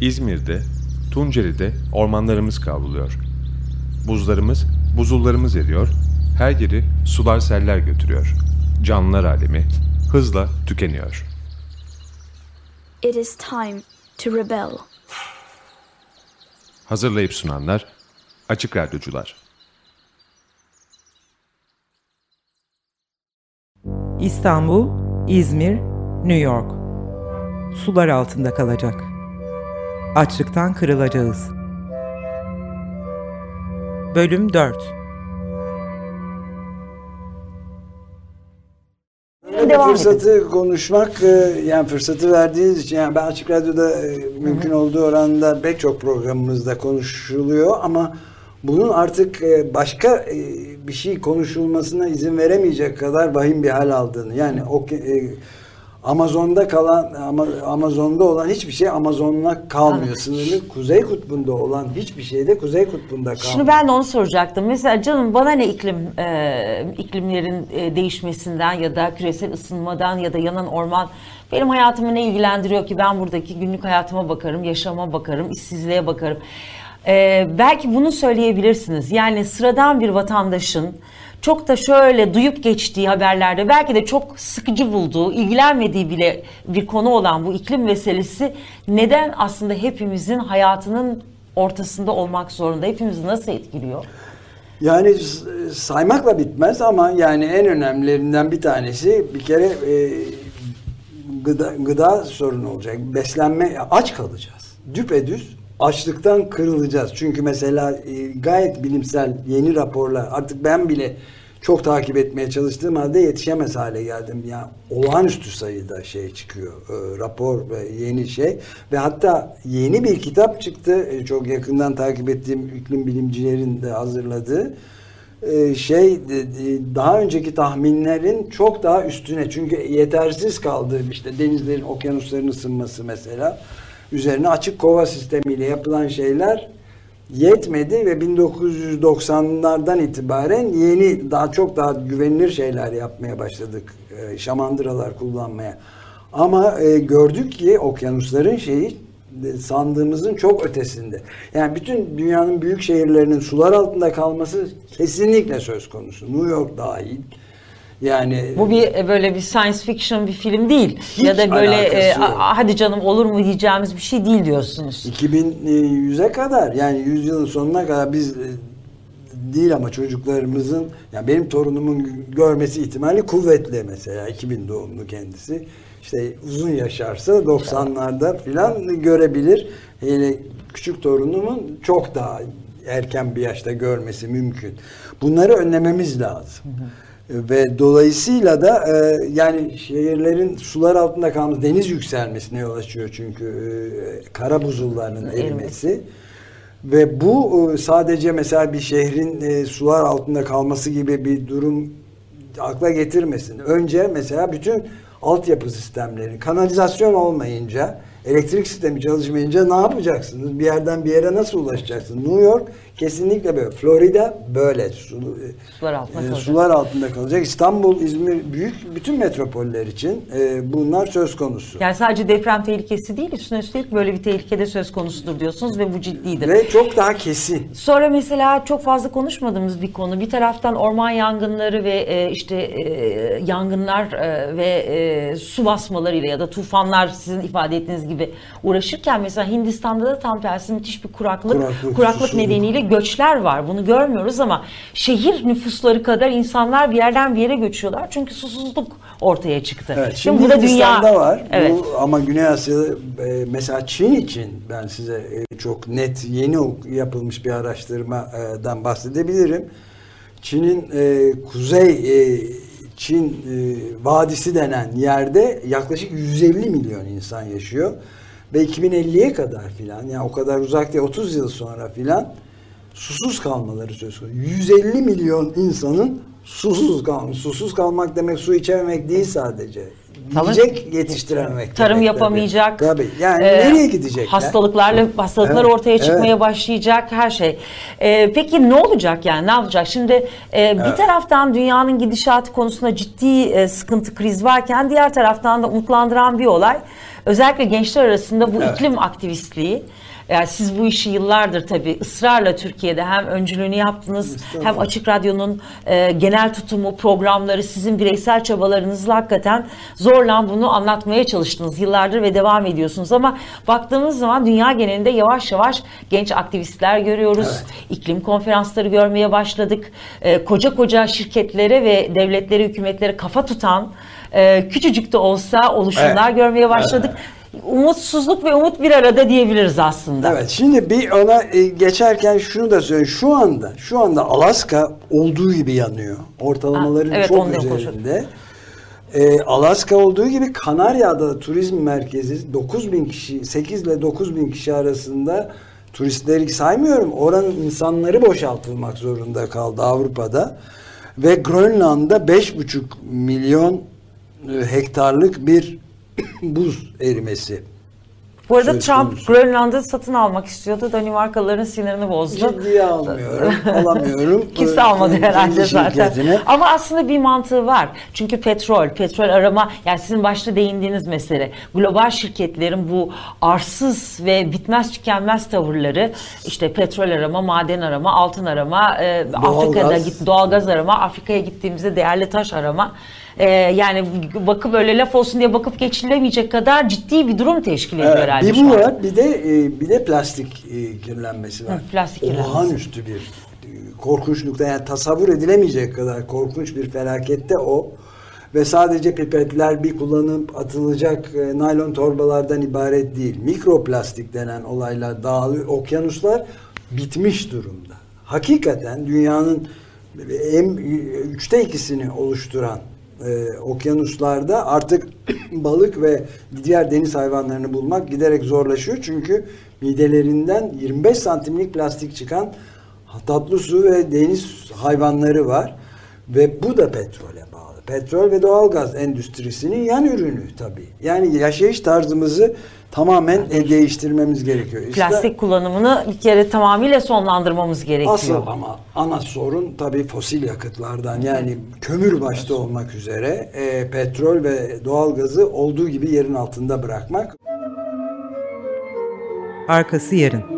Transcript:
İzmir'de, Tunceli'de ormanlarımız kavruluyor. Buzlarımız, buzullarımız eriyor, her yeri sular seller götürüyor. Canlılar alemi hızla tükeniyor. It is time to rebel. Hazırlayıp sunanlar Açık Radyocular. İstanbul, İzmir, New York. Sular altında kalacak. Açlıktan kırılacağız. Bölüm 4 Bir fırsatı konuşmak, e, yani fırsatı verdiğiniz için, yani ben Açık Radyo'da e, mümkün olduğu oranda pek çok programımızda konuşuluyor ama bunun artık e, başka bir şey konuşulmasına izin veremeyecek kadar vahim bir hal aldığını, yani o Amazon'da kalan, Ama- Amazon'da olan hiçbir şey Amazon'la kalmıyor. Sınırlı Kuzey Kutbu'nda olan hiçbir şey de Kuzey Kutbu'nda kalmıyor. Şimdi ben de onu soracaktım. Mesela canım bana ne iklim e, iklimlerin e, değişmesinden ya da küresel ısınmadan ya da yanan orman benim hayatımı ne ilgilendiriyor ki ben buradaki günlük hayatıma bakarım, yaşama bakarım, işsizliğe bakarım. E, belki bunu söyleyebilirsiniz. Yani sıradan bir vatandaşın çok da şöyle duyup geçtiği haberlerde belki de çok sıkıcı bulduğu, ilgilenmediği bile bir konu olan bu iklim meselesi neden aslında hepimizin hayatının ortasında olmak zorunda? Hepimizi nasıl etkiliyor? Yani saymakla bitmez ama yani en önemlilerinden bir tanesi bir kere e, gıda, gıda sorunu olacak. Beslenme aç kalacağız. Düpedüz açlıktan kırılacağız. Çünkü mesela e, gayet bilimsel yeni raporlar artık ben bile çok takip etmeye çalıştığım halde yetişemez hale geldim. Ya olağanüstü sayıda şey çıkıyor. e, rapor ve yeni şey ve hatta yeni bir kitap çıktı. E, çok yakından takip ettiğim iklim bilimcilerin de hazırladığı e, şey e, daha önceki tahminlerin çok daha üstüne çünkü yetersiz kaldı işte denizlerin okyanusların ısınması mesela üzerine açık kova sistemiyle yapılan şeyler yetmedi ve 1990'lardan itibaren yeni daha çok daha güvenilir şeyler yapmaya başladık e, şamandıralar kullanmaya ama e, gördük ki okyanusların şeyi e, sandığımızın çok ötesinde. Yani bütün dünyanın büyük şehirlerinin sular altında kalması kesinlikle söz konusu. New York dahil. Yani Bu bir e, böyle bir science fiction bir film değil. Ya da böyle e, alakası yok. "Aa, hadi canım olur mu diyeceğimiz bir şey değil diyorsunuz. 2100'e kadar yani yüzyılın sonuna kadar biz e, değil ama çocuklarımızın yani benim torunumun görmesi ihtimali kuvvetli mesela 2000 doğumlu kendisi. İşte uzun yaşarsa 90'larda filan görebilir. Hele küçük torunumun çok daha erken bir yaşta görmesi mümkün. Bunları önlememiz lazım. Ve dolayısıyla da e, yani şehirlerin sular altında kalması deniz yükselmesine yol açıyor çünkü e, kara buzullarının erimesi. Ve bu e, sadece mesela bir şehrin e, sular altında kalması gibi bir durum akla getirmesin. Önce mesela bütün altyapı sistemleri, kanalizasyon olmayınca, elektrik sistemi çalışmayınca ne yapacaksınız? Bir yerden bir yere nasıl ulaşacaksınız? New York kesinlikle böyle. Florida böyle. Su, Sular altında e, kalacak. sular altında kalacak. İstanbul, İzmir büyük bütün metropoller için e, bunlar söz konusu. Yani sadece deprem tehlikesi değil üstüne üstelik böyle bir tehlikede söz konusudur diyorsunuz ve bu ciddidir. Ve çok daha kesin. Sonra mesela çok fazla konuşmadığımız bir konu. Bir taraftan orman yangınları ve e, işte e, yangınlar e, ve e, su basmalarıyla ya da tufanlar sizin ifade ettiğiniz gibi uğraşırken mesela Hindistan'da da tam tersi müthiş bir kuraklık Kuraklık, kuraklık nedeniyle göçler var. Bunu görmüyoruz ama şehir nüfusları kadar insanlar bir yerden bir yere göçüyorlar. Çünkü susuzluk ortaya çıktı. Evet, şimdi, bu da dünya var. Evet. Bu, ama Güney Asya'da e, mesela Çin için ben size e, çok net yeni yapılmış bir araştırmadan bahsedebilirim. Çin'in e, kuzey e, Çin e, vadisi denen yerde yaklaşık 150 milyon insan yaşıyor ve 2050'ye kadar filan yani o kadar uzak değil 30 yıl sonra filan susuz kalmaları söz konusu. 150 milyon insanın susuz kalmış. Susuz kalmak demek su içememek değil sadece. Yiyecek yetiştirememek. Tarım demek yapamayacak. Tabii. Tabii. Yani Ee, nereye gidecekler? Hastalıklarla hastalıklar Evet, ortaya çıkmaya evet. başlayacak her şey. Ee, peki ne olacak yani ne yapacak? Şimdi e, bir taraftan dünyanın gidişatı konusunda ciddi e, sıkıntı kriz varken diğer taraftan da umutlandıran bir olay. Özellikle gençler arasında bu iklim aktivistliği. Yani siz bu işi yıllardır tabii ısrarla Türkiye'de hem öncülüğünü yaptınız hem Açık Radyo'nun e, genel tutumu, programları, sizin bireysel çabalarınızla hakikaten zorla bunu anlatmaya çalıştınız yıllardır ve devam ediyorsunuz. Ama baktığımız zaman dünya genelinde yavaş yavaş genç aktivistler görüyoruz. İklim konferansları görmeye başladık. E, koca koca şirketlere ve devletlere, hükümetlere kafa tutan e, küçücük de olsa oluşumlar Evet. görmeye başladık. Umutsuzluk ve umut bir arada diyebiliriz aslında. Evet şimdi bir ona e, geçerken şunu da söyleyeyim. Şu anda şu anda Alaska olduğu gibi yanıyor. Ortalamaların Ha, evet, çok üzerinde. E, Alaska olduğu gibi Kanarya'da da turizm merkezi 9 bin kişi 8 ile 9 bin kişi arasında turistleri saymıyorum. Oranın insanları boşaltılmak zorunda kaldı Avrupa'da. Ve Grönland'da 5,5 milyon e, hektarlık bir buz erimesi Bu arada söz Trump konusu. Grönland'ı satın almak istiyordu. Danimarkalıların sinirini bozdu. Ciddiye almıyorum, alamıyorum. Kimse almadı herhalde zaten. Ama aslında bir mantığı var. Çünkü petrol, petrol arama yani sizin başta değindiğiniz mesele. Global şirketlerin bu arsız ve bitmez tükenmez tavırları işte petrol arama, maden arama, altın arama, e, Afrika'da Doğalgaz. git doğalgaz arama, Afrika'ya gittiğimizde değerli taş arama. E, yani bakıp öyle laf olsun diye bakıp geçilemeyecek kadar ciddi bir durum teşkil ediyor Evet, herhalde bir bu var, bir de e, bir de plastik e, kirlenmesi var. Hı, plastik kirlenmesi. Olağanüstü bir e, korkunçlukta yani tasavvur edilemeyecek kadar korkunç bir felakette o. Ve sadece pipetler bir kullanıp atılacak e, naylon torbalardan ibaret değil. Mikroplastik denen olaylar dağılıyor. Okyanuslar bitmiş durumda. Hakikaten dünyanın en üçte ikisini oluşturan e, okyanuslarda artık balık ve diğer deniz hayvanlarını bulmak giderek zorlaşıyor. Çünkü midelerinden 25 santimlik plastik çıkan tatlı su ve deniz hayvanları var. Ve bu da petrole bağlı. Petrol ve doğalgaz endüstrisinin yan ürünü tabii. Yani yaşayış tarzımızı tamamen e, değiştirmemiz gerekiyor. İşte- Plastik kullanımını bir kere tamamıyla sonlandırmamız gerekiyor. Asıl ama ana sorun tabii fosil yakıtlardan yani kömür başta olmak üzere e, petrol ve doğalgazı olduğu gibi yerin altında bırakmak. Arkası yarın.